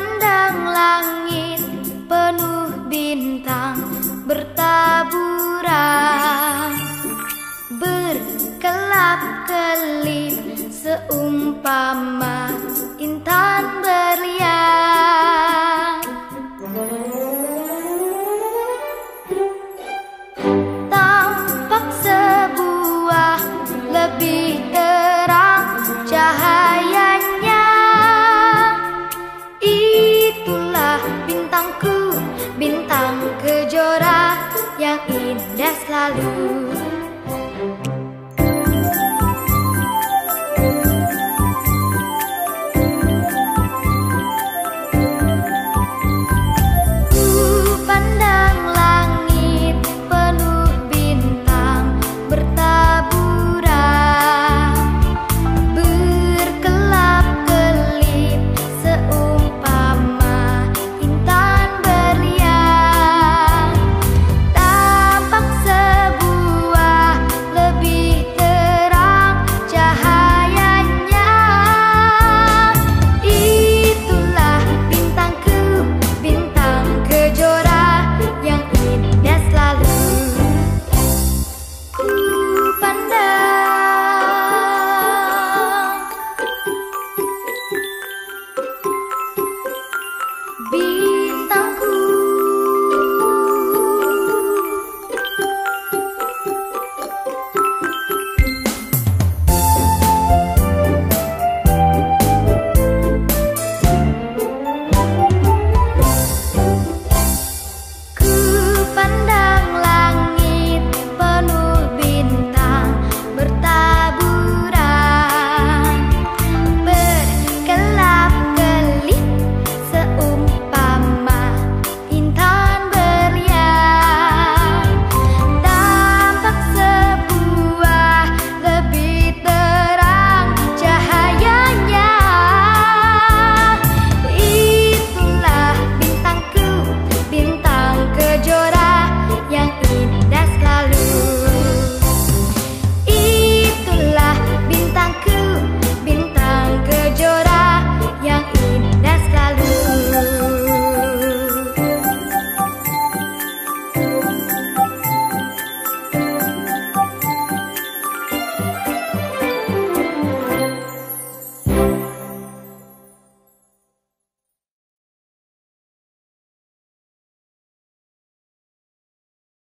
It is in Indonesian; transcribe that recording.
memandang langit penuh bintang bertaburan. Berkelap kelip seumpama indah selalu.